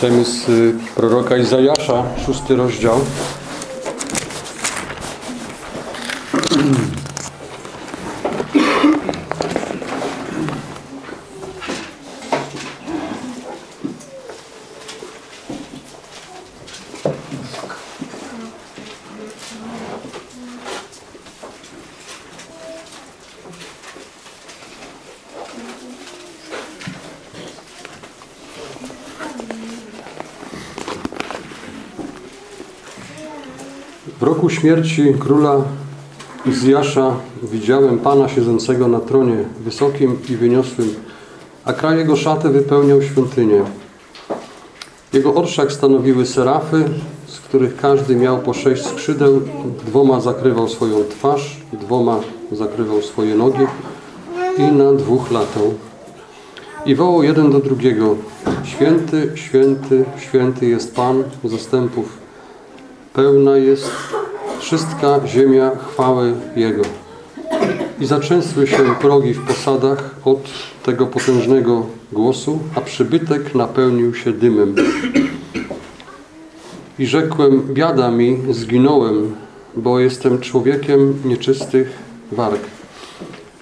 Czytamy z proroka Izajasza, szósty rozdział. W roku śmierci króla Izjasza widziałem Pana siedzącego na tronie, wysokim i wyniosłym, a kraj jego szaty wypełniał świątynię. Jego orszak stanowiły serafy, z których każdy miał po sześć skrzydeł, dwoma zakrywał swoją twarz, dwoma zakrywał swoje nogi i na dwóch latał. I wołał jeden do drugiego, święty, święty, święty jest Pan zastępów, pełna jest wszystka ziemia chwały Jego. I zaczęsły się progi w posadach od tego potężnego głosu, a przybytek napełnił się dymem. I rzekłem, biada mi, zginąłem, bo jestem człowiekiem nieczystych warg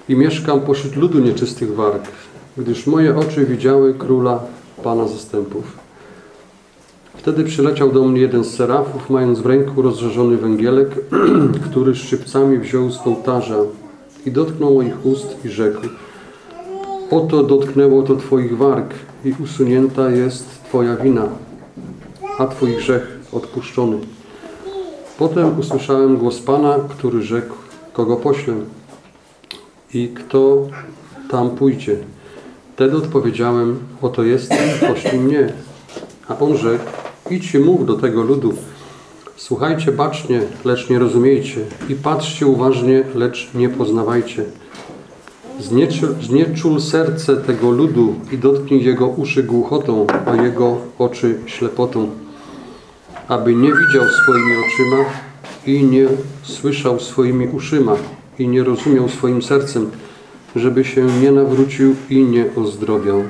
i mieszkam pośród ludu nieczystych warg, gdyż moje oczy widziały króla Pana zastępów. Wtedy przyleciał do mnie jeden z serafów, mając w ręku rozżarzony węgielek, który szczypcami wziął z ołtarza i dotknął moich ust i rzekł Oto dotknęło to Twoich warg i usunięta jest Twoja wina, a Twój grzech odpuszczony. Potem usłyszałem głos Pana, który rzekł, kogo poślę i kto tam pójdzie. Wtedy odpowiedziałem, oto jestem, poślij mnie. A on rzekł, idźcie mów do tego ludu. Słuchajcie bacznie, lecz nie rozumiejcie i patrzcie uważnie, lecz nie poznawajcie. Znieczul, znieczul serce tego ludu i dotknij jego uszy głuchotą, a jego oczy ślepotą, aby nie widział swoimi oczyma i nie słyszał swoimi uszyma i nie rozumiał swoim sercem, żeby się nie nawrócił i nie ozdrobiał.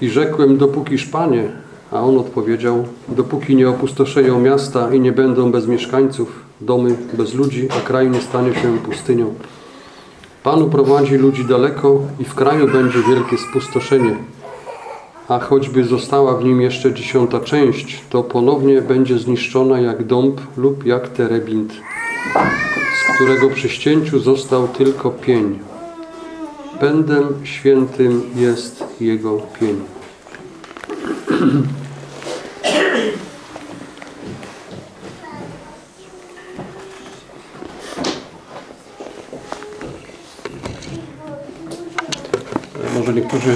I rzekłem, dopókiż Panie, a on odpowiedział, dopóki nie opustoszeją miasta i nie będą bez mieszkańców, domy bez ludzi, a kraj nie stanie się pustynią. Pan prowadzi ludzi daleko i w kraju będzie wielkie spustoszenie. A choćby została w nim jeszcze dziesiąta część, to ponownie będzie zniszczona jak dąb lub jak terebint, z którego przy ścięciu został tylko pień. Pędem świętym jest jego pień. Może niektórzy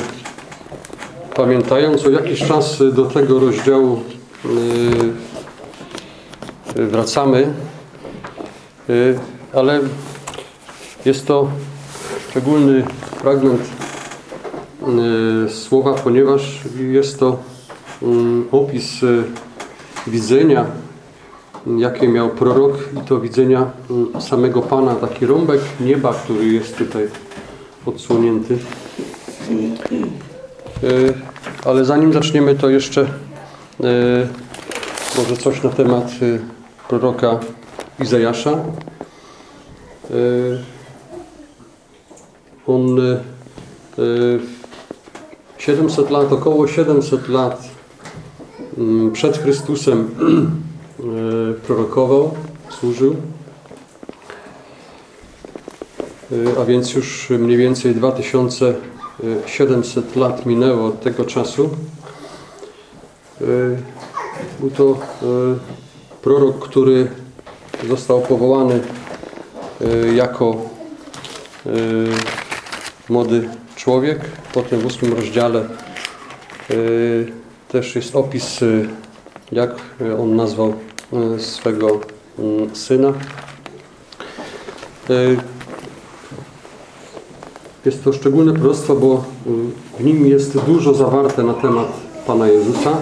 pamiętają, co jakiś czas do tego rozdziału yy, wracamy, yy, ale jest to szczególny fragment yy, słowa, ponieważ jest to opis widzenia, jakie miał prorok i to widzenia samego Pana, taki rąbek nieba, który jest tutaj odsłonięty. Ale zanim zaczniemy, to jeszcze może coś na temat proroka Izajasza. On 700 lat, około 700 lat przed Chrystusem prorokował, służył. A więc już mniej więcej 2700 lat minęło od tego czasu. Był to prorok, który został powołany jako młody człowiek. Potem w ósmym rozdziale też jest opis, jak on nazwał swego syna. Jest to szczególne proroctwo, bo w nim jest dużo zawarte na temat Pana Jezusa.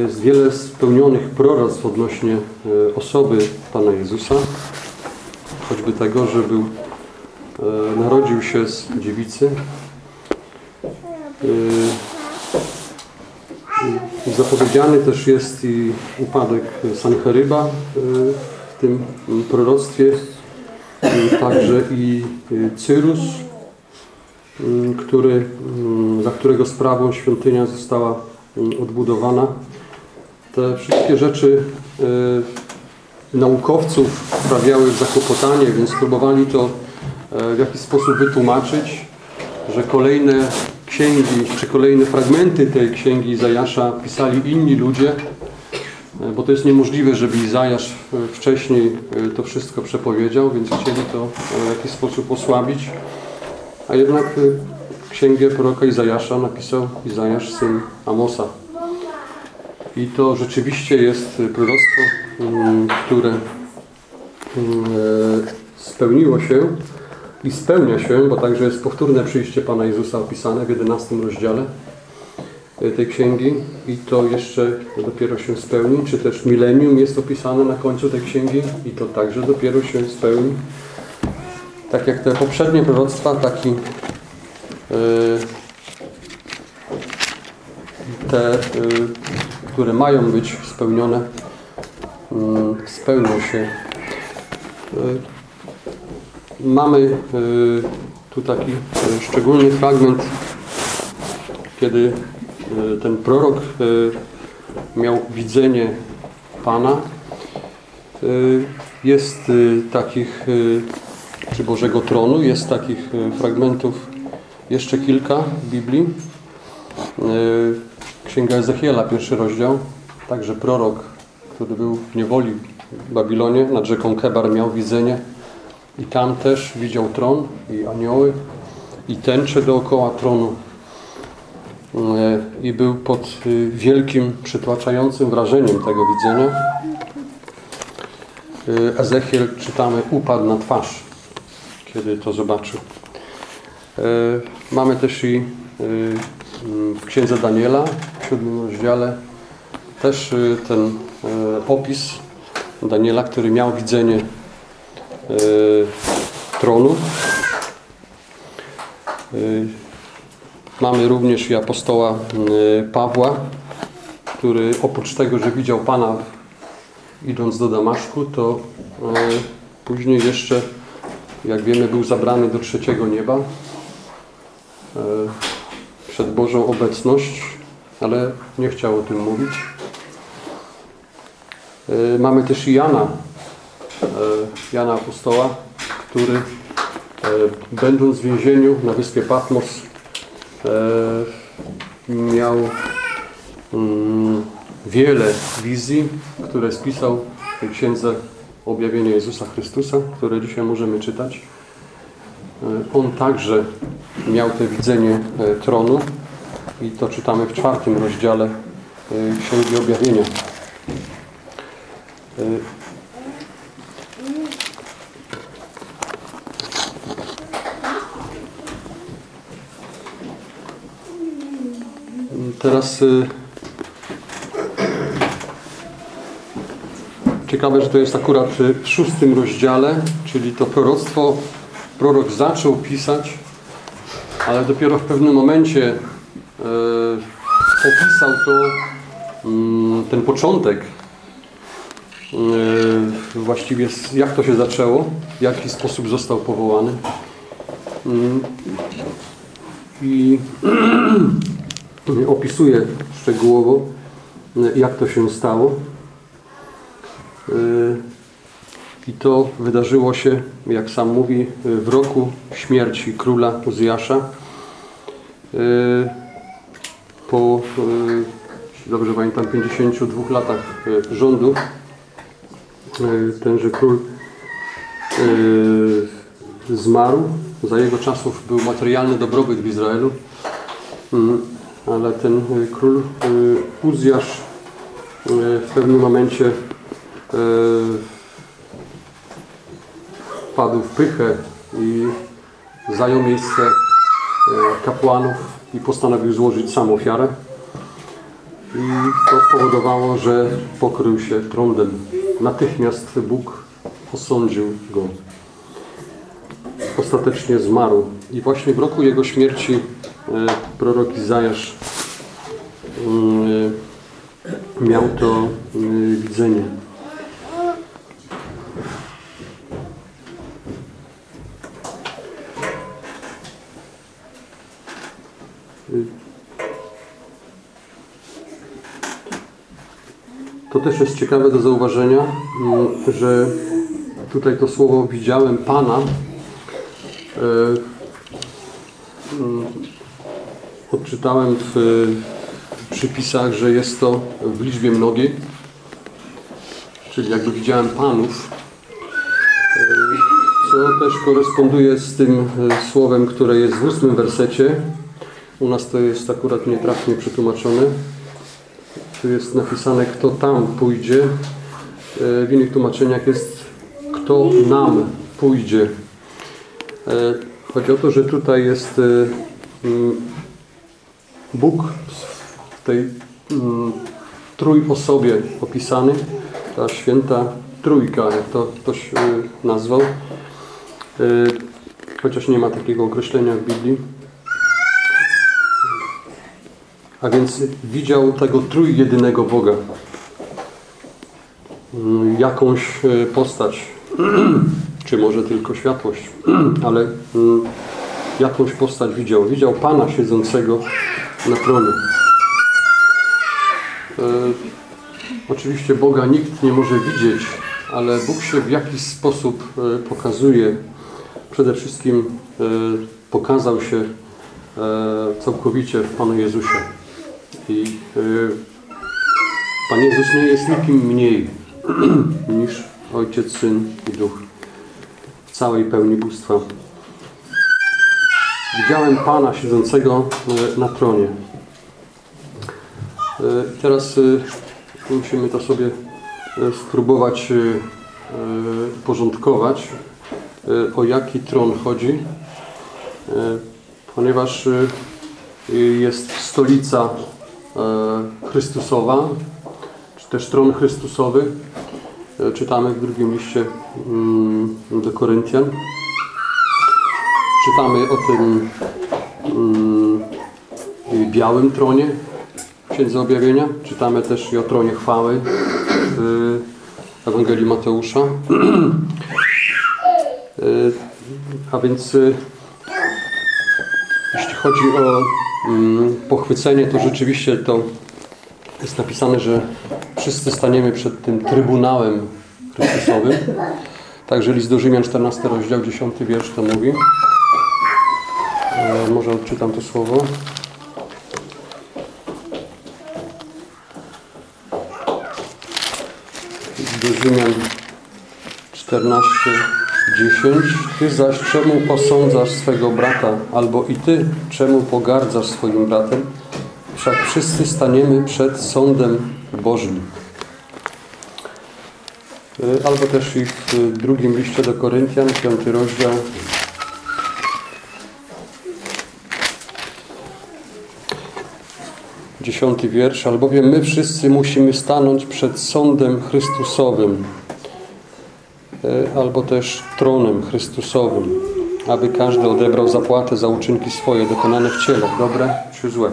Jest wiele spełnionych proroctw odnośnie osoby Pana Jezusa. Choćby tego, że był, narodził się z dziewicy. Y, Zapowiedziany też jest i upadek Sancheryba y, w tym proroctwie, y, także i Cyrus, który, za którego sprawą świątynia została odbudowana. Te wszystkie rzeczy naukowców sprawiały zakłopotanie, więc próbowali to w jakiś sposób wytłumaczyć, że kolejne księgi, czy kolejne fragmenty tej księgi Izajasza pisali inni ludzie, e, bo to jest niemożliwe, żeby Izajasz wcześniej e, to wszystko przepowiedział, więc chcieli to e, w jakiś sposób osłabić. A jednak księgę proroka Izajasza napisał Izajasz, syn Amosa. I to rzeczywiście jest proroctwo, mm, które mm, spełniło się i spełnia się, bo także jest powtórne przyjście Pana Jezusa opisane w 11 rozdziale e, tej księgi i to jeszcze dopiero się spełni, czy też milenium jest opisane na końcu tej księgi i to także dopiero się spełni. Tak jak te poprzednie proroctwa, taki e, te, y, które mają być spełnione, mm, spełnią się. Y, Mamy y, tu taki y, szczególny fragment, kiedy y, ten prorok miał widzenie Pana. Jest takich, czy Bożego Tronu, jest takich fragmentów jeszcze kilka w Biblii. Księga Ezechiela, pierwszy rozdział. Także prorok, który był w niewoli w Babilonie, nad rzeką Kebar miał widzenie i tam też widział tron i anioły i tęcze dookoła tronu. Y, I był pod y, wielkim, przytłaczającym wrażeniem tego widzenia. Y, Ezechiel, czytamy, upadł na twarz, kiedy to zobaczył. Y, Mamy też i y, w Księdze Daniela, w siódmym rozdziale, też y, ten opis Daniela, który miał widzenie tronu. Y, Mamy również i apostoła y, Pawła, który oprócz tego, że widział Pana idąc do Damaszku, to y, później jeszcze, jak wiemy, był zabrany do trzeciego nieba y, przed Bożą obecność, ale nie chciał o tym mówić. Y, Mamy też i Jana, y, Jana Apostoła, który y, będąc w więzieniu na wyspie Patmos y, miał mm, wiele wizji, które spisał w księdze Objawienia Jezusa Chrystusa, które dzisiaj możemy czytać. On także miał to widzenie tronu i to czytamy w czwartym rozdziale Księgi Objawienia. Teraz y, ciekawe, że to jest akurat y, w szóstym rozdziale, czyli to proroctwo prorok zaczął pisać, ale dopiero w pewnym momencie y, opisał to mm, ten początek y, właściwie jak to się zaczęło, w jaki sposób został powołany. Mm, Opisuje szczegółowo, y, jak to się stało. Y, I to wydarzyło się, jak sam mówi, w roku śmierci króla Uzjasza. Y, Po, dobrze pamiętam, 52 latach rządów y, tenże król zmarł. Za jego czasów był materialny dobrobyt w Izraelu. Ale ten y, król y, Uzjasz y, w pewnym momencie wpadł w pychę i zajął miejsce kapłanów i postanowił złożyć sam ofiarę. I to spowodowało, że pokrył się trądem. Natychmiast Bóg osądził go. Ostatecznie zmarł. I właśnie w roku jego śmierci prorok Izajasz e, miał to e, widzenie. To też jest ciekawe do zauważenia, mm, że tutaj to słowo widziałem Pana e, mm, odczytałem w przypisach, że jest to w liczbie mnogiej, czyli jakby widziałem Panów, co też koresponduje z tym e, słowem, które jest w ósmym wersecie. U nas to jest akurat nietrafnie przetłumaczone. Tu jest napisane, kto tam pójdzie. E, W innych tłumaczeniach jest, kto nam pójdzie. E, Chodzi o to, że tutaj jest Bóg w tej mm, trójosobie opisany, ta święta trójka, jak to ktoś e, nazwał. E, Chociaż nie ma takiego określenia w Biblii. A więc widział tego trójjedynego Boga. Mm, Jakąś e, postać, czy może tylko światłość, ale mm, jakąś postać widział. Widział Pana siedzącego na tronie. E, oczywiście Boga nikt nie może widzieć, ale Bóg się w jakiś sposób e, pokazuje. Przede wszystkim e, pokazał się e, całkowicie w Panu Jezusie. I e, Pan Jezus nie jest nikim mniej niż Ojciec, Syn i Duch w całej pełni bóstwa. Widziałem Pana siedzącego e, na tronie. E, Teraz e, musimy to sobie spróbować porządkować, o jaki tron chodzi, ponieważ jest stolica Chrystusowa, czy też tron Chrystusowy. Czytamy w drugim liście mm, do Koryntian. Czytamy o tym mm, białym tronie w Księdze Objawienia. Czytamy też i o tronie chwały w Ewangelii Mateusza. Y, A więc y, jeśli chodzi o mm, pochwycenie, to rzeczywiście to jest napisane, że wszyscy staniemy przed tym Trybunałem Chrystusowym. Także list do Rzymian 14 rozdział 10 wiersz to mówi. Może odczytam to słowo. Do Rzymian 14, 10. Ty zaś czemu posądzasz swego brata, albo i ty czemu pogardzasz swoim bratem? Wszak wszyscy staniemy przed sądem Bożym. E, Albo też i w drugim liście do Koryntian, piąty rozdział, Dziesiąty wiersz, albowiem my wszyscy musimy stanąć przed sądem Chrystusowym, e, albo też tronem Chrystusowym, aby każdy odebrał zapłatę za uczynki swoje dokonane w ciele, dobre czy złe.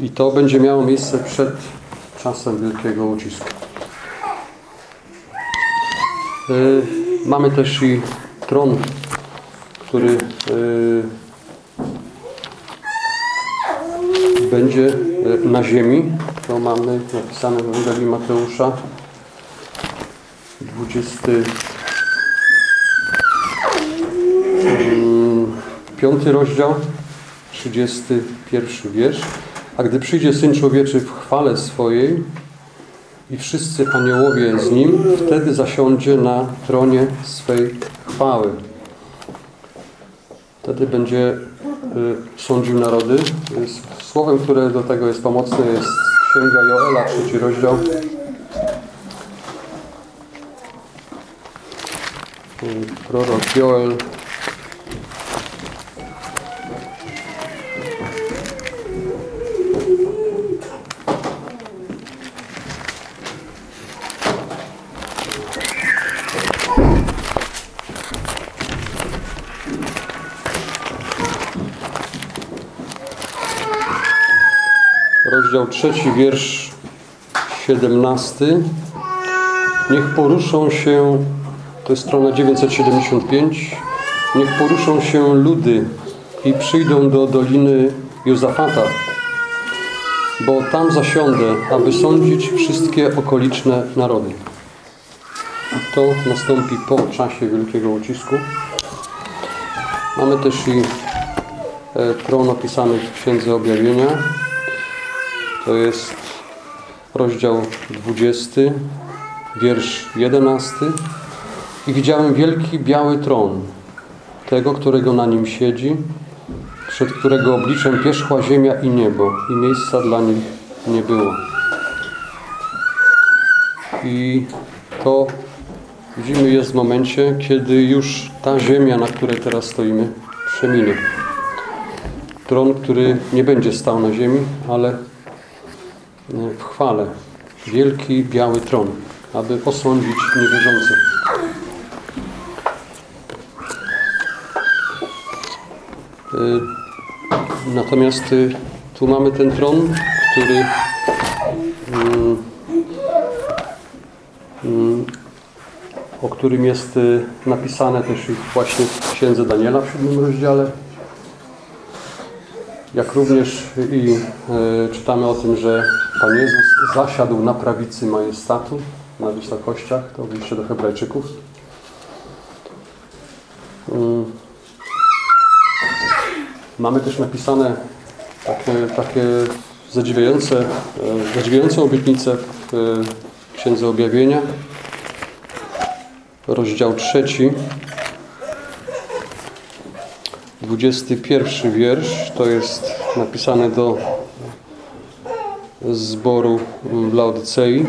I to będzie miało miejsce przed czasem wielkiego ucisku. E, Mamy też i tron, który e, będzie e, na ziemi. To mamy napisane w Ewangelii Mateusza. 25 rozdział, 31 wiersz. A gdy przyjdzie Syn Człowieczy w chwale swojej i wszyscy aniołowie z Nim, wtedy zasiądzie na tronie swej chwały. Wtedy będzie y, sądził narody. Słowem, które do tego jest pomocne jest Księga Joela, trzeci rozdział. Prorok Joel. Trzeci, wiersz 17. Niech poruszą się, to jest strona 975, niech poruszą się ludy i przyjdą do doliny Józafata, bo tam zasiądę, aby sądzić wszystkie okoliczne narody. To nastąpi po czasie wielkiego ucisku. Mamy też i e, tron opisany w Księdze Objawienia. To jest rozdział 20, wiersz 11. I widziałem wielki biały tron, tego, którego na nim siedzi, przed którego obliczem pierzchła ziemia i niebo, i miejsca dla nich nie było. I to widzimy jest w momencie, kiedy już ta ziemia, na której teraz stoimy, przeminie. Tron, który nie będzie stał na ziemi, ale w chwale. Wielki, biały tron, aby osądzić niewierzących. Y, Natomiast y, tu mamy ten tron, który mm, mm, o którym jest y, napisane też właśnie w Księdze Daniela w siódmym rozdziale. Jak również i e, czytamy o tym, że Pan Jezus zasiadł na prawicy majestatu na wysokościach, to w liście do Hebrajczyków. Mm. Mamy też napisane takie, takie zadziwiające, e, zadziwiającą w e, Księdze Objawienia, rozdział trzeci. 21 wiersz to jest napisane do zboru w.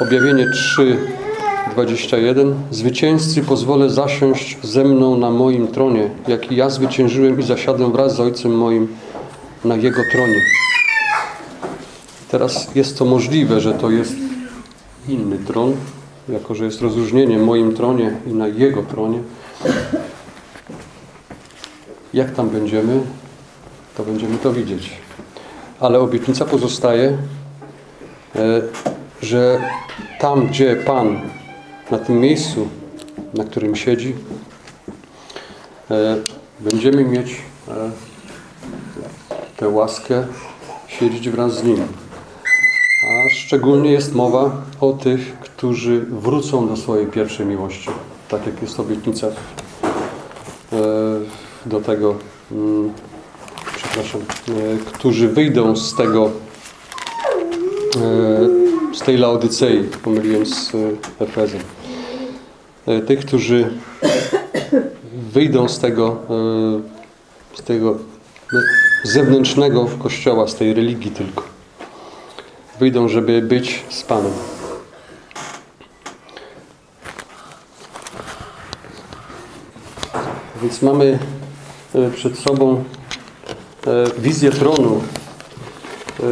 Objawienie 3, 21. Zwycięzcy pozwolę zasiąść ze mną na moim tronie, jak i ja zwyciężyłem i zasiadłem wraz z Ojcem moim na Jego tronie. Teraz jest to możliwe, że to jest inny tron, jako że jest rozróżnienie moim tronie i na Jego tronie. Jak tam będziemy, to będziemy to widzieć. Ale obietnica pozostaje, e, że tam, gdzie Pan, na tym miejscu, na którym siedzi, e, będziemy mieć e, tę łaskę siedzieć wraz z Nim. A szczególnie jest mowa o tych, którzy wrócą do swojej pierwszej miłości. Tak jak jest obietnica do tego, mm, przepraszam, e, którzy wyjdą z tego, e, z tej Laodycei, pomyliłem z e, Efezem. Tych, którzy wyjdą z tego, z tego zewnętrznego kościoła, z tej religii tylko. Wyjdą, żeby być z Panem. Więc mamy E, przed sobą e, wizję tronu. E,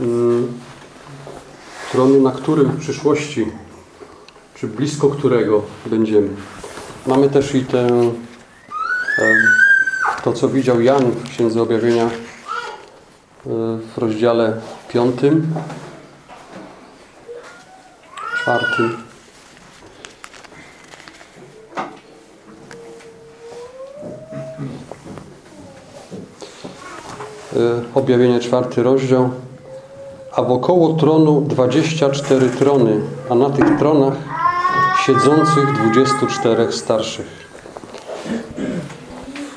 mm, tronu, na którym w przyszłości, czy blisko którego będziemy. Mamy też i tę, to, co widział Jan w Księdze Objawienia w rozdziale piątym, czwartym. Objawienie czwarty rozdział. A wokoło tronu 24 trony, a na tych tronach siedzących 24 starszych.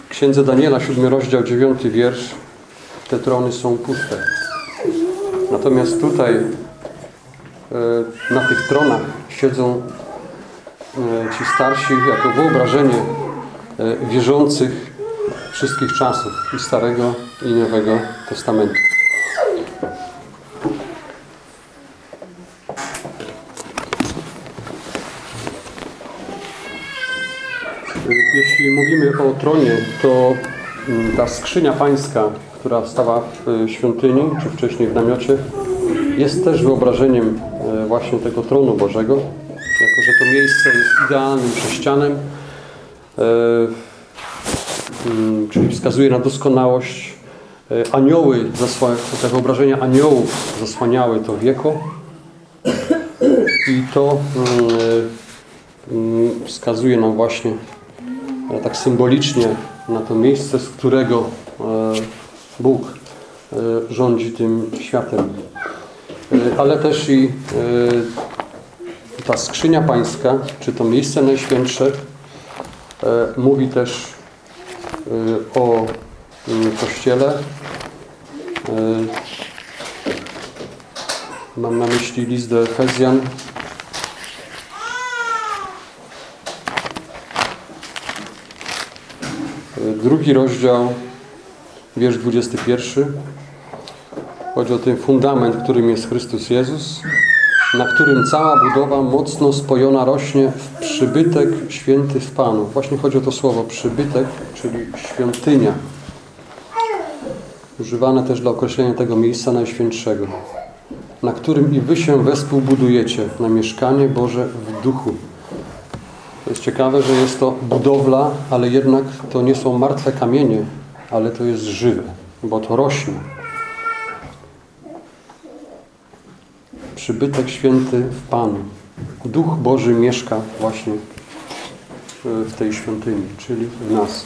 W Księdze Daniela, 7 rozdział, 9 wiersz. Te trony są puste. Natomiast tutaj e, na tych tronach siedzą e, ci starsi jako wyobrażenie wierzących wszystkich czasów i Starego i Nowego Testamentu. Jeśli mówimy o tronie, to mm, ta skrzynia pańska, która stała w świątyni, czy wcześniej w namiocie, jest też wyobrażeniem e, właśnie tego tronu Bożego, jako że to miejsce jest idealnym prześcianem, e, Mm, czyli wskazuje na doskonałość E, Anioły, te wyobrażenia aniołów zasłaniały to wieko i to mm, mm, wskazuje nam właśnie e, tak symbolicznie na to miejsce, z którego e, Bóg e, rządzi tym światem. E, Ale też i e, ta skrzynia pańska, czy to miejsce najświętsze, e, mówi też e, o mm, Kościele. E, Mam na myśli list do Efezjan. Drugi rozdział, wiersz 21. Chodzi o ten fundament, którym jest Chrystus Jezus, na którym cała budowa mocno spojona rośnie w przybytek święty w Panu. Właśnie chodzi o to słowo przybytek, czyli świątynia. Używane też dla określenia tego miejsca najświętszego, na którym i wy się wespół budujecie na mieszkanie Boże w duchu. To jest ciekawe, że jest to budowla, ale jednak to nie są martwe kamienie, ale to jest żywe, bo to rośnie. Przybytek święty w Panu. Duch Boży mieszka właśnie w tej świątyni, czyli w nas.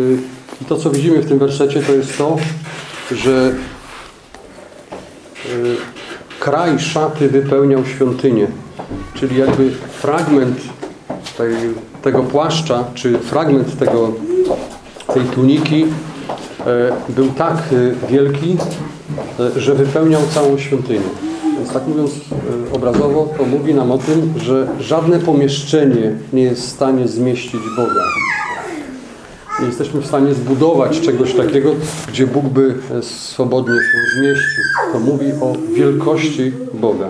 Y, I to, co widzimy w tym wersecie, to jest to, że y, kraj szaty wypełniał świątynię. Czyli jakby fragment tej, tego płaszcza, czy fragment tego, tej tuniki e, był tak wielki, że wypełniał całą świątynię. Więc tak mówiąc e, obrazowo, to mówi nam o tym, że żadne pomieszczenie nie jest w stanie zmieścić Boga. Nie jesteśmy w stanie zbudować czegoś takiego, gdzie Bóg by e, swobodnie się zmieścił. To mówi o wielkości Boga.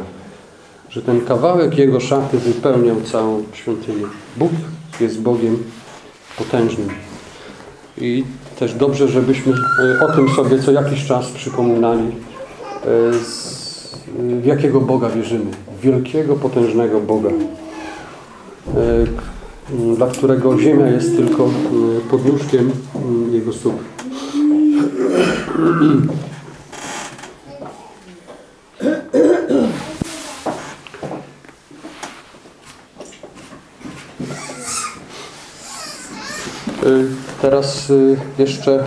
Że ten kawałek Jego szaty wypełniał całą świątynię. Bóg jest Bogiem potężnym. I też dobrze, żebyśmy e, o tym sobie co jakiś czas przypominali, e, w jakiego Boga wierzymy. Wielkiego, potężnego Boga, e, dla którego ziemia jest tylko podnóżkiem e, Jego stóp. Teraz y, jeszcze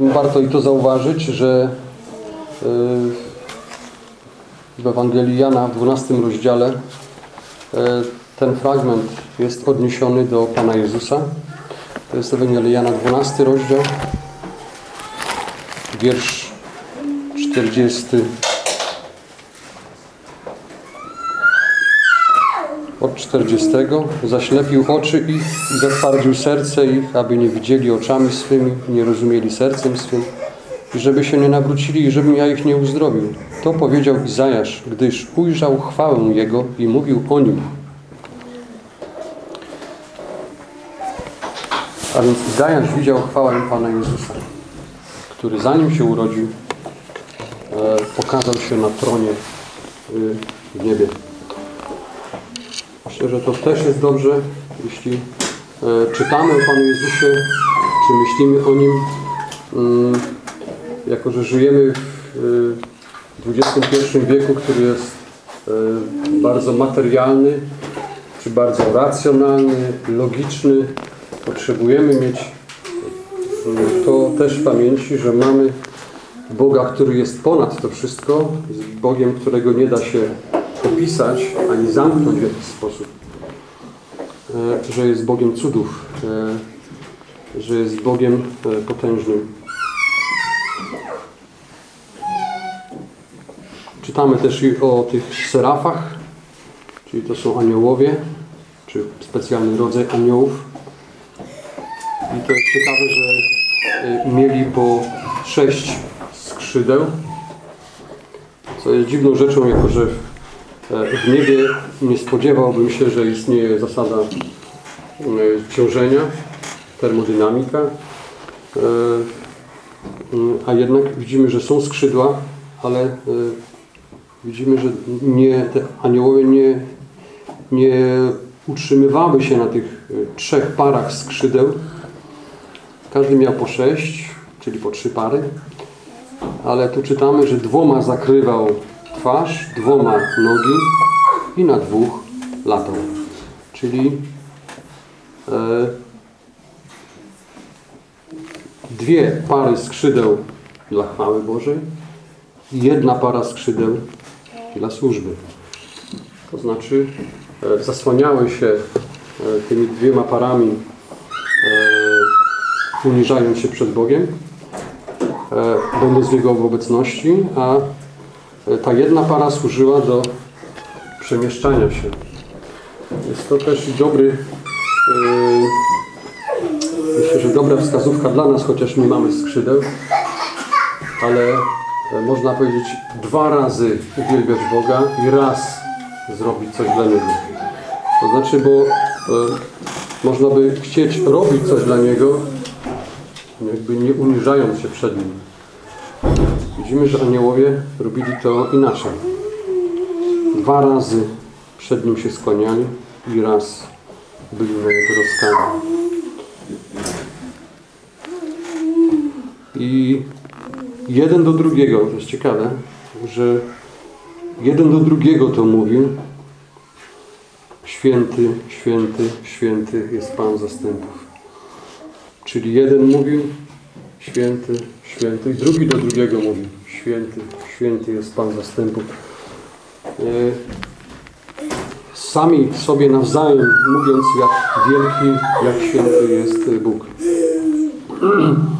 warto i to zauważyć, że y, w Ewangelii Jana w 12 rozdziale y, ten fragment jest odniesiony do Pana Jezusa. To jest Ewangelia Jana 12 rozdział, wiersz 40. od 40 zaślepił oczy ich i zatwardził serce ich, aby nie widzieli oczami swymi, nie rozumieli sercem swym i żeby się nie nawrócili i żebym ja ich nie uzdrowił. To powiedział Izajasz, gdyż ujrzał chwałę Jego i mówił o Nim. A więc Izajasz widział chwałę Pana Jezusa, który zanim się urodził, e, pokazał się na tronie y, w niebie. Myślę, że to też jest dobrze, jeśli e, czytamy o Panu Jezusie, czy myślimy o Nim, mm, jako że żyjemy w e, XXI wieku, który jest e, bardzo materialny, czy bardzo racjonalny, logiczny. Potrzebujemy mieć to też w pamięci, że mamy Boga, który jest ponad to wszystko, Bogiem, którego nie da się opisać, ani zamknąć w jakiś sposób, e, że jest Bogiem cudów, e, że jest Bogiem e, potężnym. Czytamy też o tych serafach, czyli to są aniołowie, czy specjalny rodzaj aniołów. I to jest ciekawe, że mieli po sześć skrzydeł, co jest dziwną rzeczą, jako że W niebie nie spodziewałbym się, że istnieje zasada e, ciążenia, termodynamika, E, a jednak widzimy, że są skrzydła, ale e, widzimy, że nie, te aniołowie nie, nie utrzymywały się na tych e, trzech parach skrzydeł, Każdy miał po sześć, czyli po trzy pary. Ale tu czytamy, że dwoma zakrywał twarz, dwoma nogi i na dwóch latał. Czyli e, dwie pary skrzydeł dla chwały Bożej i jedna para skrzydeł dla służby. To znaczy e, zasłaniały się e, tymi dwiema parami, e, uniżając się przed Bogiem, e, będąc w Jego obecności, a ta jedna para służyła do przemieszczania się. Jest to też dobry, e, myślę, że dobra wskazówka dla nas, chociaż nie mamy skrzydeł, ale e, można powiedzieć dwa razy uwielbiać Boga i raz zrobić coś dla Niego. To znaczy, bo e, można by chcieć robić coś dla Niego, jakby nie uniżając się przed Nim. Widzimy, że aniołowie robili to inaczej. Dwa razy przed Nim się skłaniali i raz byli na Jego rozkazy. I jeden do drugiego, to jest ciekawe, że jeden do drugiego to mówił. Święty, święty, święty jest Pan zastępów. Czyli jeden mówił święty, święty drugi do drugiego mówił święty, święty jest Pan zastępów. E, Sami sobie nawzajem mówiąc jak wielki, jak święty jest Bóg.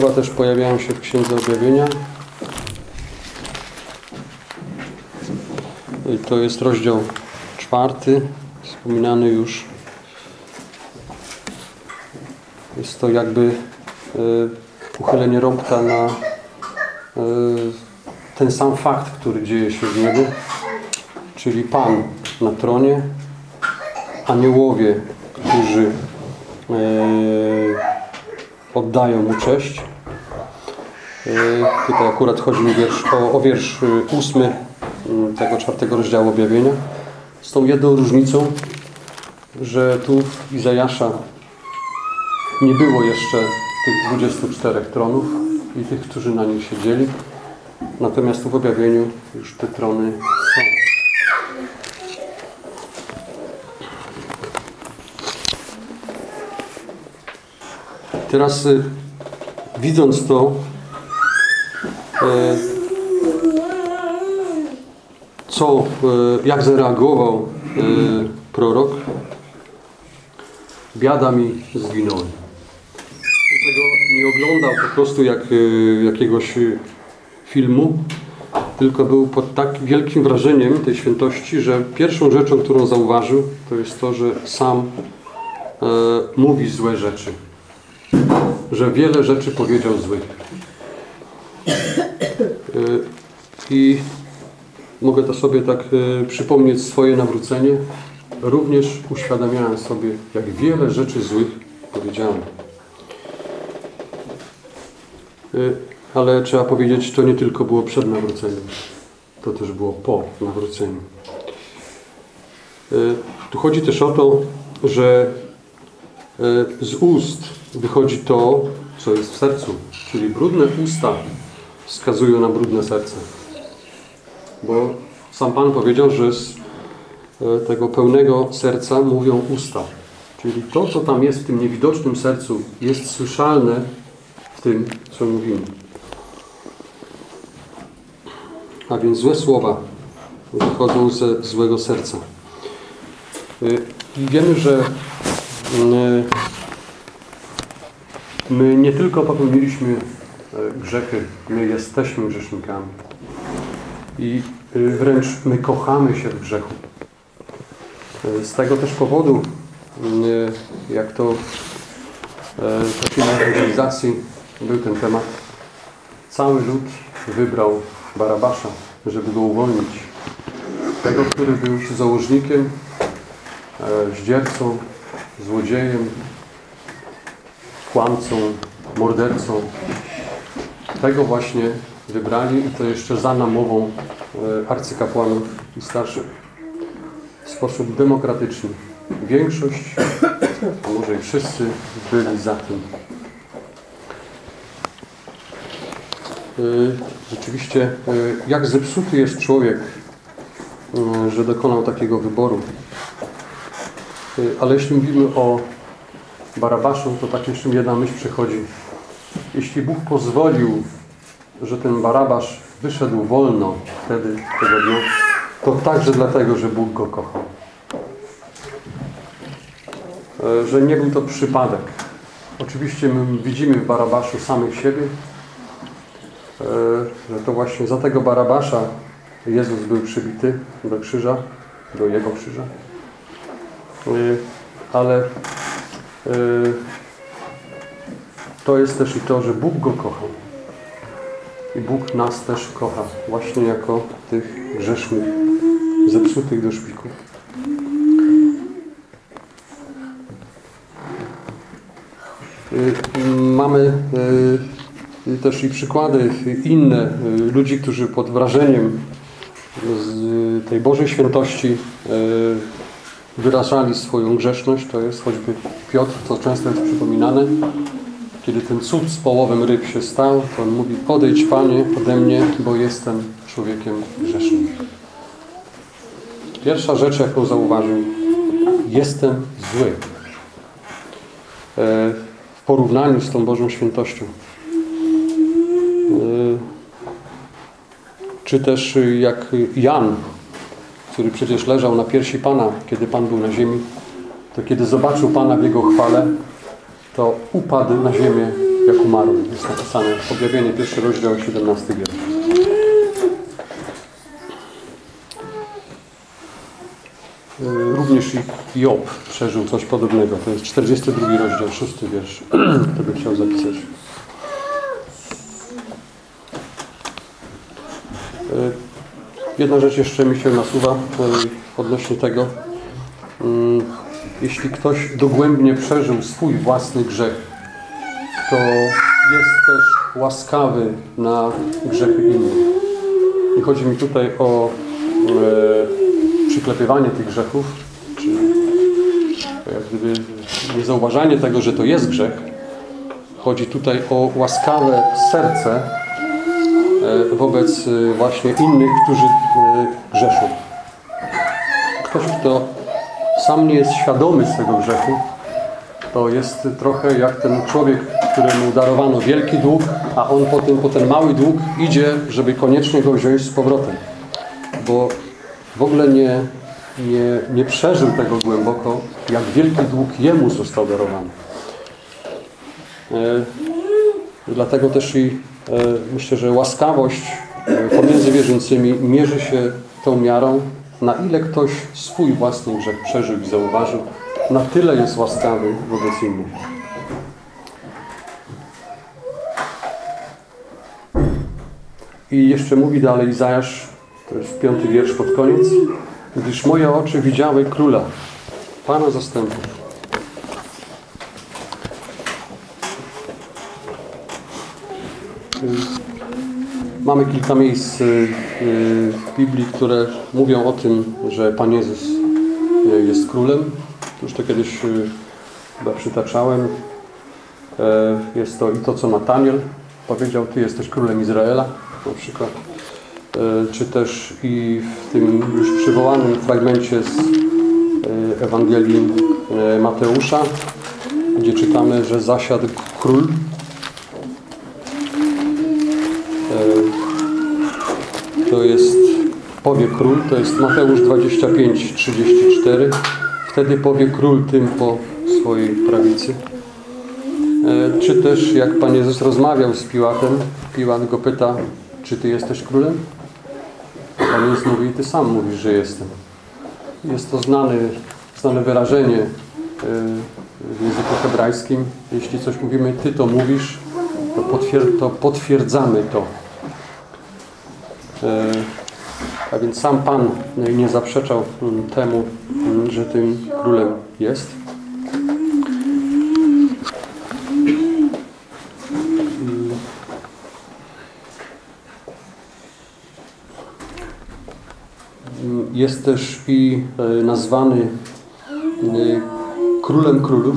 słowa też pojawiają się w Księdze Objawienia. I to jest rozdział czwarty, wspominany już. Jest to jakby e, uchylenie rąbka na e, ten sam fakt, który dzieje się w niebie, czyli Pan na tronie, aniołowie, którzy e, oddają mu cześć. Yy, Tutaj akurat chodzi mi wiersz, o, o wiersz y, ósmy y, tego czwartego rozdziału objawienia. Z tą jedną różnicą, że tu w Izajasza nie było jeszcze tych 24 tronów i tych, którzy na nich siedzieli. Natomiast tu w objawieniu już te trony są. Teraz y, widząc to, e, co, e, jak zareagował e, prorok, biada mi zginąłem. Tego nie oglądał po prostu jak jakiegoś filmu, tylko był pod tak wielkim wrażeniem tej świętości, że pierwszą rzeczą, którą zauważył, to jest to, że sam mówi złe rzeczy że wiele rzeczy powiedział złych. Y, I mogę to sobie tak y, przypomnieć swoje nawrócenie. Również uświadamiałem sobie, jak wiele rzeczy złych powiedziałem. Y, Ale trzeba powiedzieć, to nie tylko było przed nawróceniem. To też było po nawróceniu. Tu chodzi też o to, że z ust wychodzi to, co jest w sercu. Czyli brudne usta wskazują na brudne serce. Bo sam Pan powiedział, że z e, tego pełnego serca mówią usta. Czyli to, co tam jest w tym niewidocznym sercu, jest słyszalne w tym, co mówimy. A więc złe słowa wychodzą ze złego serca. E, I wiemy, że mm, My nie tylko popełniliśmy e, grzechy, my jesteśmy grzesznikami. I e, wręcz my kochamy się w grzechu. E, Z tego też powodu, jak to w takiej ewangelizacji był ten temat, cały lud wybrał Barabasza, żeby go uwolnić. Tego, który był założnikiem zdziercą, złodziejem, kłamcą, mordercą. Tego właśnie wybrali i to jeszcze za namową e, arcykapłanów i starszych w sposób demokratyczny. Większość, a może i wszyscy byli za tym. Y, Rzeczywiście, y, jak zepsuty jest człowiek, że dokonał takiego wyboru. Ale jeśli mówimy o Barabaszu, to tak jeszcze mi jedna myśl przychodzi. Jeśli Bóg pozwolił, że ten Barabasz wyszedł wolno wtedy, tego dnia, to także dlatego, że Bóg go kochał. E, Że nie był to przypadek. Oczywiście my widzimy w Barabaszu samych siebie, e, że to właśnie za tego Barabasza Jezus był przybity do krzyża, do Jego krzyża. E, Ale to jest też i to, że Bóg go kochał. I Bóg nas też kocha, właśnie jako tych grzesznych, zepsutych do szpiku. Y, Mamy y, też i przykłady inne y, ludzi, którzy pod wrażeniem tej Bożej świętości y, wyrażali swoją grzeszność. To jest choćby Piotr, co często jest przypominane. Kiedy ten cud z połowem ryb się stał, to on mówi, odejdź Panie ode mnie, bo jestem człowiekiem grzesznym. Pierwsza rzecz, jaką zauważył, jestem zły. E, W porównaniu z tą Bożą świętością. E, Czy też jak Jan, który przecież leżał na piersi Pana, kiedy Pan był na ziemi, to kiedy zobaczył Pana w Jego chwale, to upadł na ziemię jak umarł. Jest napisane objawienie pierwszy rozdział 17 wiersz. Y, Również i Job przeżył coś podobnego. To jest 42 rozdział, 6 wiersz. Kto by chciał zapisać. Jedna rzecz jeszcze mi się nasuwa y, odnośnie tego. Mm, Jeśli ktoś dogłębnie przeżył swój własny grzech, to jest też łaskawy na grzechy innych. Nie chodzi mi tutaj o e, przyklepywanie tych grzechów, czy jak gdyby niezauważanie tego, że to jest grzech. Chodzi tutaj o łaskawe serce wobec e, właśnie innych, którzy e, grzeszą. Ktoś, kto sam nie jest świadomy swego grzechu, to jest trochę jak ten człowiek, któremu darowano wielki dług, a on potem po ten mały dług idzie, żeby koniecznie go wziąć z powrotem. Bo w ogóle nie, nie, nie przeżył tego głęboko, jak wielki dług jemu został darowany. E, dlatego też i e, myślę, że łaskawość e, pomiędzy wierzącymi mierzy się tą miarą, na ile ktoś swój własny grzech przeżył i zauważył, na tyle jest łaskawy wobec innych. I jeszcze mówi dalej Izajasz, to jest piąty wiersz pod koniec, gdyż moje oczy widziały króla, Pana zastępów. Mamy kilka miejsc y, y, w Biblii, które mówią o tym, że Pan Jezus jest królem. Już to kiedyś chyba przytaczałem. Jest to i to, co Nataniel powiedział, Ty jesteś królem Izraela, na przykład. Czy też i w tym już przywołanym fragmencie z Ewangelii Mateusza, gdzie czytamy, że zasiadł król. To jest, powie król, to jest Mateusz 25, 34. Wtedy powie król tym po swojej prawicy. E, Czy też jak Pan Jezus rozmawiał z Piłatem, Piłat go pyta, czy Ty jesteś królem? Pan Jezus mówi, Ty sam mówisz, że jestem. Jest to znane, znane wyrażenie e, w języku hebrajskim. Jeśli coś mówimy, Ty to mówisz, to, to potwierdzamy to. E, A więc sam Pan nie zaprzeczał mm, temu, mm, że tym królem jest. Mm, Jest też i e, nazwany e, królem królów.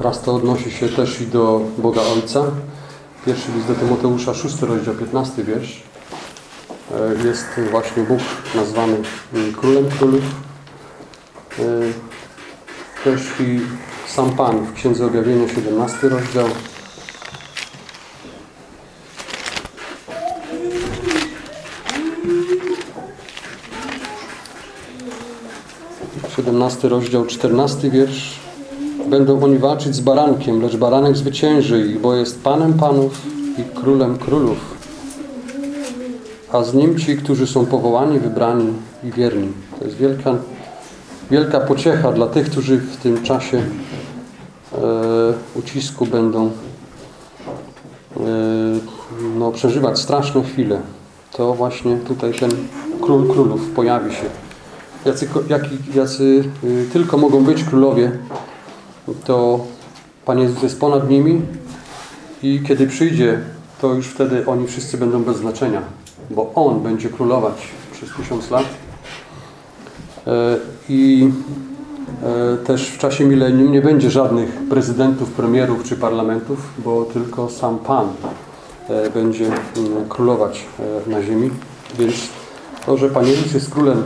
Raz to odnosi się też i do Boga Ojca. Pierwszy list do Tymoteusza, 6 rozdział, 15 wiersz. E, Jest właśnie Bóg nazwany mm, królem królów. E, Też i sam Pan w Księdze Objawienia, 17 rozdział. 17 rozdział, 14 wiersz. Będą oni walczyć z barankiem, lecz baranek zwycięży ich, bo jest Panem Panów i Królem Królów. A z nim ci, którzy są powołani, wybrani i wierni. To jest wielka, wielka pociecha dla tych, którzy w tym czasie e, ucisku będą e, no, przeżywać straszne chwile. To właśnie tutaj ten Król Królów pojawi się jacy, jacy, jacy y, tylko mogą być królowie, to Pan Jezus jest ponad nimi i kiedy przyjdzie, to już wtedy oni wszyscy będą bez znaczenia, bo On będzie królować przez tysiąc lat. E, I e, też w czasie milenium nie będzie żadnych prezydentów, premierów czy parlamentów, bo tylko sam Pan e, będzie mm, królować na ziemi. Więc to, że Pan Jezus jest królem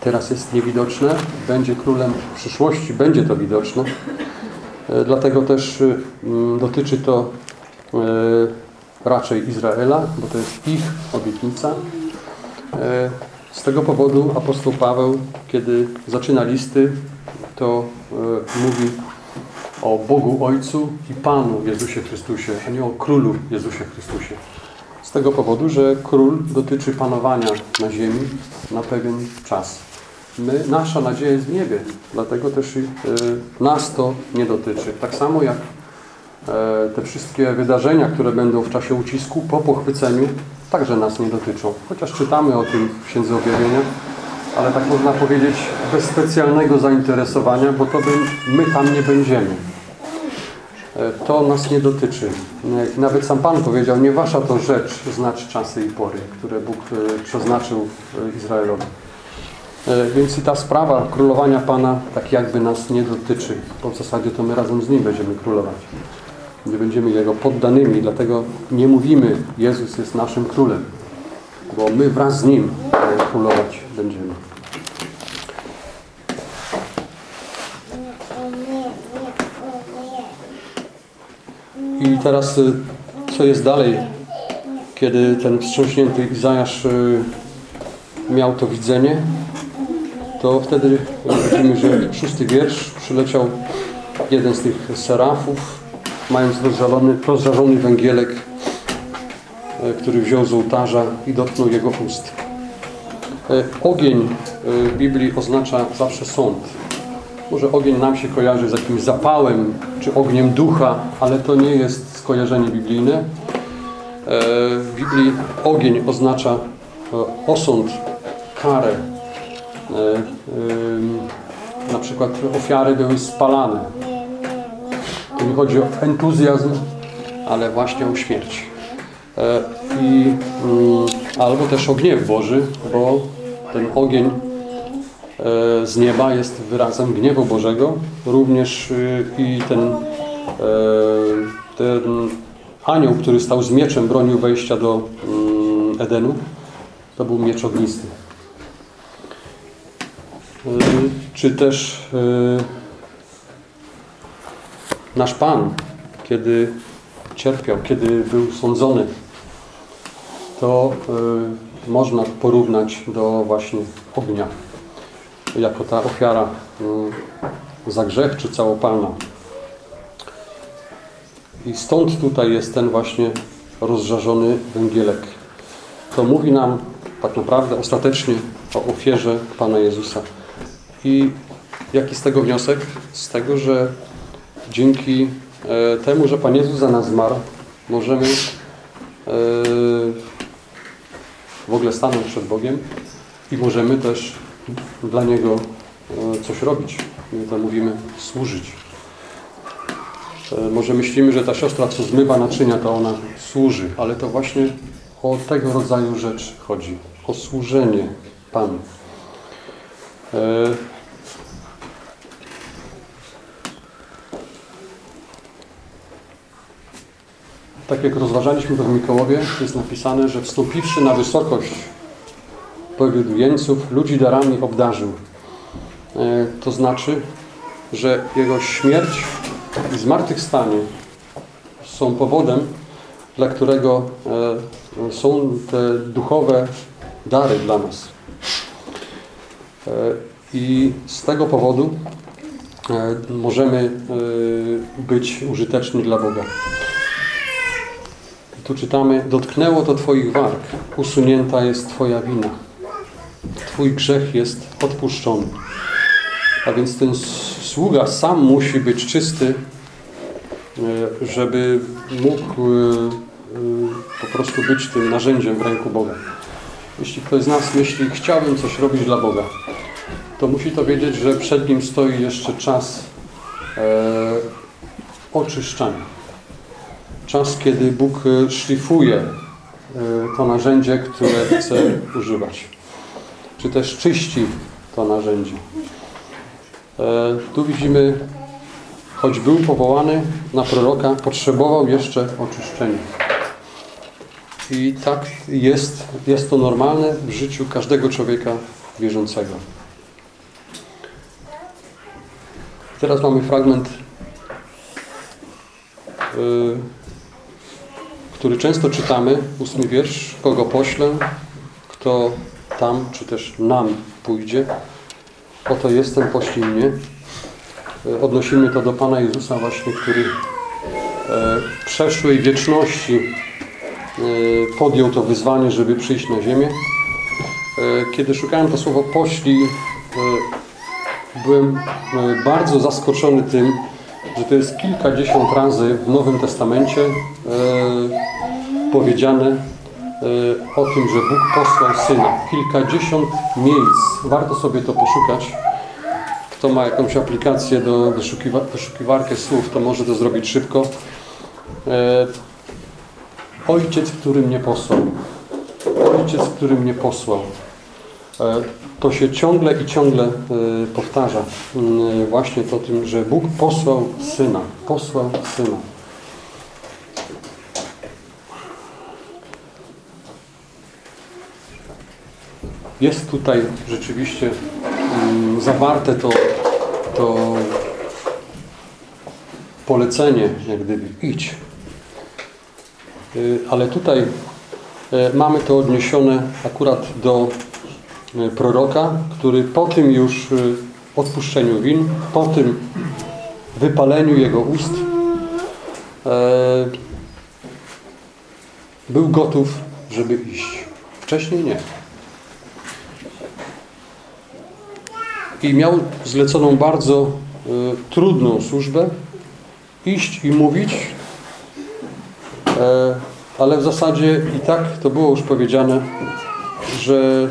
teraz jest niewidoczne, będzie królem w przyszłości, będzie to widoczne. Dlatego też y, mm, dotyczy to raczej Izraela, bo to jest ich obietnica. E, Z tego powodu apostoł Paweł, kiedy zaczyna listy, to mówi o Bogu Ojcu i Panu Jezusie Chrystusie, a nie o Królu Jezusie Chrystusie. Z tego powodu, że król dotyczy panowania na ziemi na pewien czas. My, nasza nadzieja jest w niebie, dlatego też y, nas to nie dotyczy. Tak samo jak e, te wszystkie wydarzenia, które będą w czasie ucisku po pochwyceniu, także nas nie dotyczą. Chociaż czytamy o tym w Księdze Objawienia, ale tak można powiedzieć bez specjalnego zainteresowania, bo to by, my tam nie będziemy. E, To nas nie dotyczy. E, Nawet sam Pan powiedział, nie wasza to rzecz znać czasy i pory, które Bóg e, przeznaczył e, Izraelowi. E, Więc i ta sprawa królowania Pana tak jakby nas nie dotyczy, bo w zasadzie to my razem z Nim będziemy królować. Nie będziemy Jego poddanymi, dlatego nie mówimy Jezus jest naszym królem, bo my wraz z Nim e, królować będziemy. I teraz y, co jest dalej, kiedy ten wstrząśnięty Izajasz y, miał to widzenie, to wtedy widzimy, że szósty wiersz przyleciał jeden z tych serafów, mając rozżalony, rozżarzony węgielek, e, który wziął z ołtarza i dotknął jego ust. E, Ogień w Biblii oznacza zawsze sąd. Może ogień nam się kojarzy z jakimś zapałem czy ogniem ducha, ale to nie jest skojarzenie biblijne. E, W Biblii ogień oznacza e, osąd, karę. E, Na przykład ofiary były spalane. Tu nie chodzi o entuzjazm, ale właśnie o śmierć. E, I, mm, albo też o gniew Boży, bo ten ogień e, z nieba jest wyrazem gniewu Bożego. Również y, i ten, e, ten anioł, który stał z mieczem, bronił wejścia do mm, Edenu, to był miecz ognisty. Y, Czy też y, nasz Pan, kiedy cierpiał, kiedy był sądzony, to y, można porównać do właśnie ognia, jako ta ofiara y, za grzech czy całopalna. I stąd tutaj jest ten właśnie rozżarzony węgielek. To mówi nam tak naprawdę ostatecznie o ofierze Pana Jezusa. I jaki z tego wniosek? Z tego, że dzięki e, temu, że Pan Jezus za nas zmarł, możemy e, w ogóle stanąć przed Bogiem i możemy też dla Niego e, coś robić. My to mówimy służyć. Może myślimy, że ta siostra, co zmywa naczynia, to ona służy, ale to właśnie o tego rodzaju rzecz chodzi. O służenie Panu. Tak jak rozważaliśmy to w Mikołowie, jest napisane, że wstąpiwszy na wysokość powiódł jeńców, ludzi darami obdarzył. E, To znaczy, że Jego śmierć i zmartwychwstanie są powodem, dla którego e, są te duchowe dary dla nas. E, I z tego powodu możemy być użyteczni dla Boga. Tu czytamy, dotknęło to Twoich warg, usunięta jest Twoja wina. Twój grzech jest odpuszczony. A więc ten sługa sam musi być czysty, e, żeby mógł e, e, po prostu być tym narzędziem w ręku Boga. Jeśli ktoś z nas myśli, chciałbym coś robić dla Boga, to musi to wiedzieć, że przed nim stoi jeszcze czas oczyszczania. Czas, kiedy Bóg e, szlifuje e, to narzędzie, które chce używać. Czy też czyści to narzędzie. E, tu widzimy, choć był powołany na proroka, potrzebował jeszcze oczyszczenia. I tak jest, jest to normalne w życiu każdego człowieka wierzącego. Teraz mamy fragment, który często czytamy, ósmy wiersz. Kogo poślę, kto tam, czy też nam pójdzie. Oto jestem, poślij mnie. Y, Odnosimy to do Pana Jezusa właśnie, który e, w przeszłej wieczności e, podjął to wyzwanie, żeby przyjść na ziemię. E, Kiedy szukałem to słowo pośli, e, byłem e, bardzo zaskoczony tym, że to jest kilkadziesiąt razy w Nowym Testamencie e, powiedziane e, o tym, że Bóg posłał Syna. Kilkadziesiąt miejsc. Warto sobie to poszukać. Kto ma jakąś aplikację do wyszukiwa wyszukiwarkę słów, to może to zrobić szybko. E, Ojciec, który mnie posłał. Ojciec, który mnie posłał. To się ciągle i ciągle e, powtarza. Mm, Właśnie to tym, że Bóg posłał Syna. Posłał Syna. Jest tutaj rzeczywiście mm, zawarte to, to polecenie, jak gdyby idź. Y, Ale tutaj y, mamy to odniesione akurat do y, proroka, który po tym już y, odpuszczeniu win, po tym wypaleniu jego ust e, był gotów, żeby iść. Wcześniej nie. I miał zleconą bardzo trudną służbę iść i mówić, e, ale w zasadzie i tak to było już powiedziane, że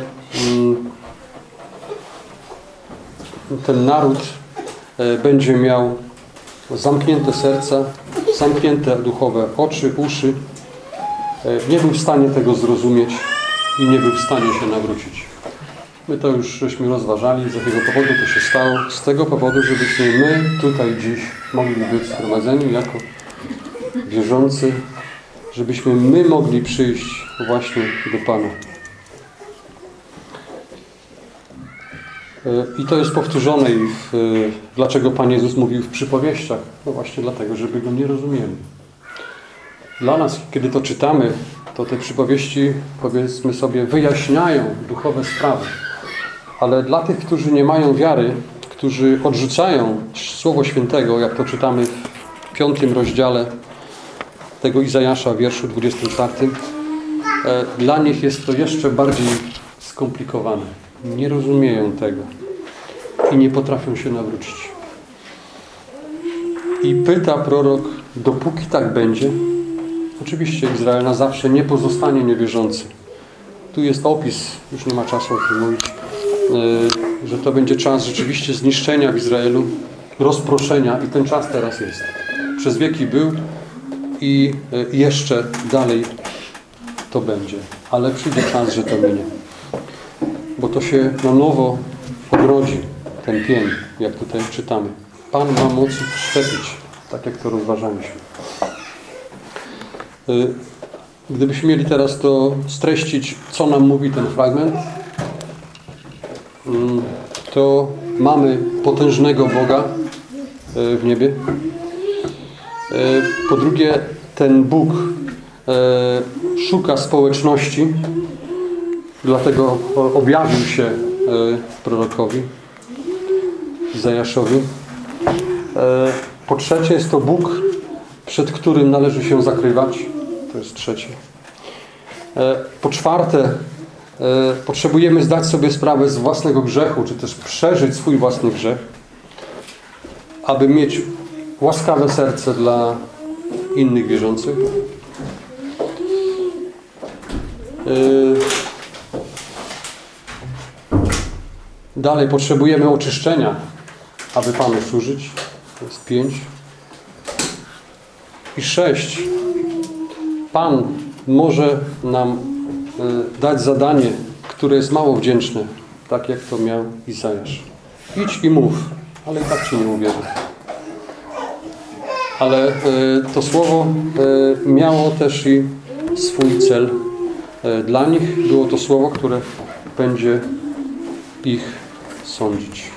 ten naród e, będzie miał zamknięte serca, zamknięte duchowe oczy, uszy. E, Nie był w stanie tego zrozumieć i nie był w stanie się nawrócić. My to już żeśmy rozważali, z jakiego powodu to się stało. Z tego powodu, żebyśmy my tutaj dziś mogli być zgromadzeni jako wierzący, żebyśmy my mogli przyjść właśnie do Pana. E, I to jest powtórzone i w, dlaczego Pan Jezus mówił w przypowieściach. No właśnie dlatego, żeby Go nie rozumieli. Dla nas, kiedy to czytamy, to te przypowieści, powiedzmy sobie, wyjaśniają duchowe sprawy. Ale dla tych, którzy nie mają wiary, którzy odrzucają Słowo Świętego, jak to czytamy w piątym rozdziale tego Izajasza, wierszu 24, e, dla nich jest to jeszcze bardziej skomplikowane. Nie rozumieją tego i nie potrafią się nawrócić. I pyta prorok, dopóki tak będzie, oczywiście Izrael na zawsze nie pozostanie niewierzący, tu jest opis, już nie ma czasu o tym mówić, e, że to będzie czas rzeczywiście zniszczenia w Izraelu, rozproszenia i ten czas teraz jest. Przez wieki był i e, jeszcze dalej to będzie. Ale przyjdzie czas, że to minie. Bo to się na nowo odrodzi, ten pień, jak tutaj czytamy. Pan ma moc wszczepić, tak jak to rozważaliśmy. Y, Gdybyśmy mieli teraz to streścić, co nam mówi ten fragment, mm, to mamy potężnego Boga y, w niebie. Y, Po drugie, ten Bóg szuka społeczności, dlatego objawił się y, prorokowi Izajaszowi. E, Po trzecie jest to Bóg, przed którym należy się zakrywać. To jest trzecie. E, Po czwarte, e, potrzebujemy zdać sobie sprawę z własnego grzechu, czy też przeżyć swój własny grzech, aby mieć łaskawe serce dla innych wierzących. E, Dalej potrzebujemy oczyszczenia, aby Panu służyć. To jest pięć. I sześć. Pan może nam e, dać zadanie, które jest mało wdzięczne, tak jak to miał Izajasz. Idź i mów, ale i tak Ci nie uwierzę. Ale e, to słowo e, miało też i swój cel. Dla nich było to słowo, które będzie ich sądzić.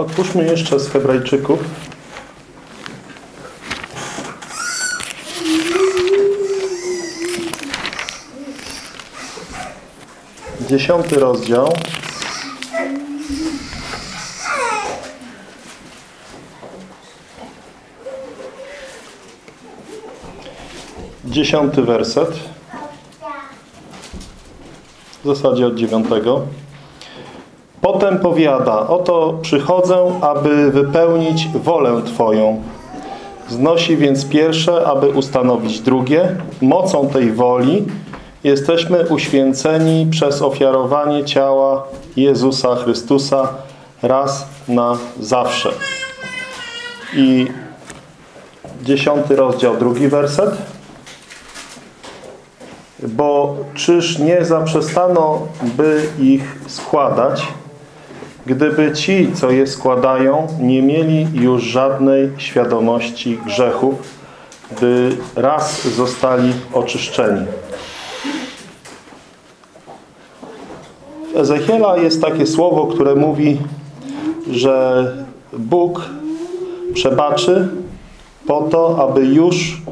Otwórzmy jeszcze z Hebrajczyków. Dziesiąty rozdział. Dziesiąty werset. W zasadzie od dziewiątego. Potem powiada, oto przychodzę, aby wypełnić wolę Twoją. Znosi więc pierwsze, aby ustanowić drugie. Mocą tej woli jesteśmy uświęceni przez ofiarowanie ciała Jezusa Chrystusa raz na zawsze. I dziesiąty rozdział, drugi werset. Bo czyż nie zaprzestano, by ich składać, gdyby ci, co je składają, nie mieli już żadnej świadomości grzechów, by raz zostali oczyszczeni. W Ezechiela jest takie słowo, które mówi, że Bóg przebaczy po to, aby już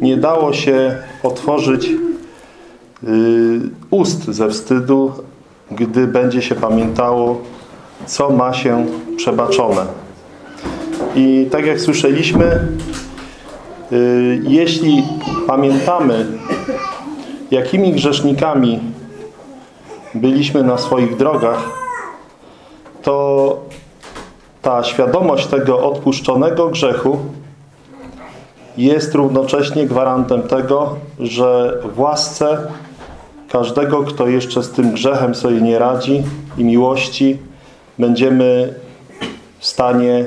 nie dało się otworzyć y, ust ze wstydu, gdy będzie się pamiętało, co ma się przebaczone. I tak jak słyszeliśmy, y, jeśli pamiętamy, jakimi grzesznikami byliśmy na swoich drogach, to ta świadomość tego odpuszczonego grzechu jest równocześnie gwarantem tego, że w łasce każdego, kto jeszcze z tym grzechem sobie nie radzi i miłości, będziemy w stanie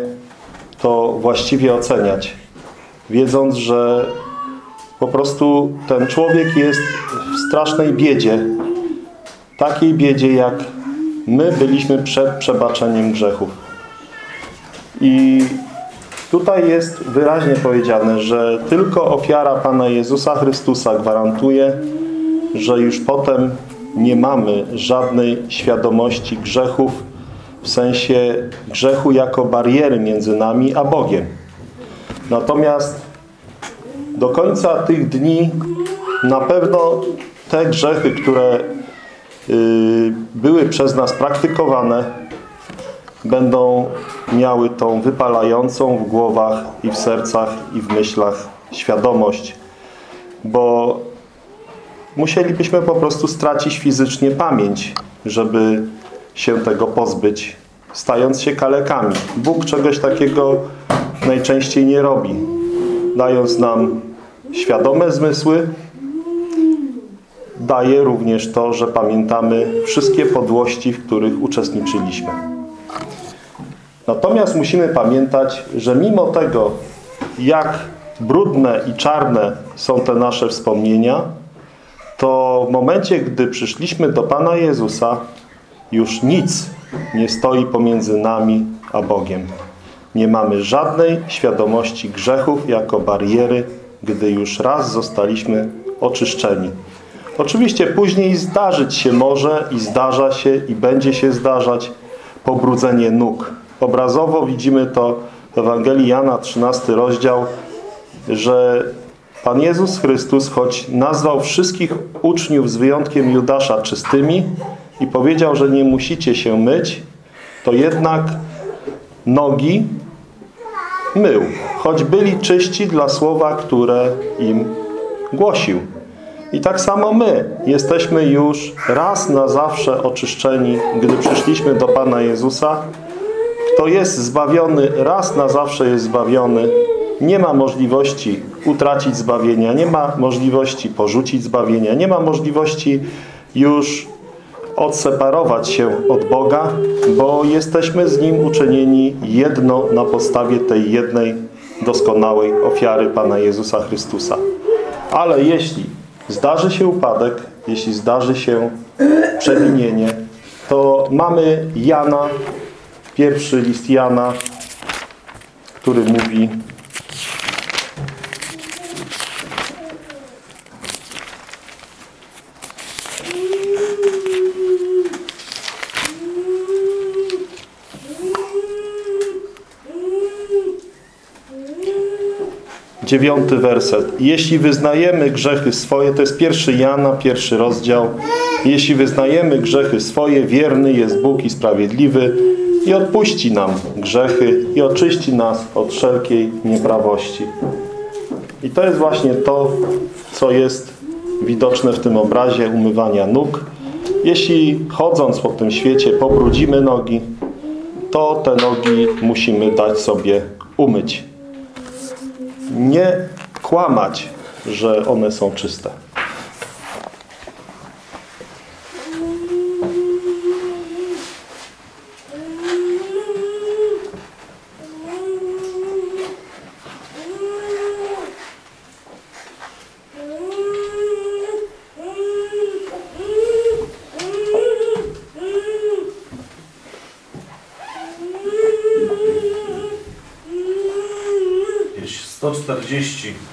to właściwie oceniać. Wiedząc, że po prostu ten człowiek jest w strasznej biedzie. Takiej biedzie, jak my byliśmy przed przebaczeniem grzechów. I Tutaj jest wyraźnie powiedziane, że tylko ofiara Pana Jezusa Chrystusa gwarantuje, że już potem nie mamy żadnej świadomości grzechów, w sensie grzechu jako bariery między nami a Bogiem. Natomiast do końca tych dni na pewno te grzechy, które y, były przez nas praktykowane, będą miały tą wypalającą w głowach i w sercach i w myślach świadomość. Bo musielibyśmy po prostu stracić fizycznie pamięć, żeby się tego pozbyć, stając się kalekami. Bóg czegoś takiego najczęściej nie robi, dając nam świadome zmysły, daje również to, że pamiętamy wszystkie podłości, w których uczestniczyliśmy. Natomiast musimy pamiętać, że mimo tego, jak brudne i czarne są te nasze wspomnienia, to w momencie, gdy przyszliśmy do Pana Jezusa, już nic nie stoi pomiędzy nami a Bogiem. Nie mamy żadnej świadomości grzechów jako bariery, gdy już raz zostaliśmy oczyszczeni. Oczywiście później zdarzyć się może i zdarza się i będzie się zdarzać pobrudzenie nóg. Obrazowo widzimy to w Ewangelii Jana, 13 rozdział, że Pan Jezus Chrystus, choć nazwał wszystkich uczniów z wyjątkiem Judasza czystymi i powiedział, że nie musicie się myć, to jednak nogi mył, choć byli czyści dla słowa, które im głosił. I tak samo my jesteśmy już raz na zawsze oczyszczeni, gdy przyszliśmy do Pana Jezusa. Kto jest zbawiony, raz na zawsze jest zbawiony. Nie ma możliwości utracić zbawienia, nie ma możliwości porzucić zbawienia, nie ma możliwości już odseparować się od Boga, bo jesteśmy z Nim uczynieni jedno na podstawie tej jednej doskonałej ofiary Pana Jezusa Chrystusa. Ale jeśli zdarzy się upadek, jeśli zdarzy się przewinienie, to mamy Jana, pierwszy list Jana, który mówi Dziewiąty werset. Jeśli wyznajemy grzechy swoje, to jest pierwszy Jana, pierwszy rozdział. Jeśli wyznajemy grzechy swoje, wierny jest Bóg i sprawiedliwy i odpuści nam grzechy i oczyści nas od wszelkiej nieprawości. I to jest właśnie to, co jest widoczne w tym obrazie umywania nóg. Jeśli chodząc po tym świecie pobrudzimy nogi, to te nogi musimy dać sobie umyć nie kłamać, że one są czyste. existe.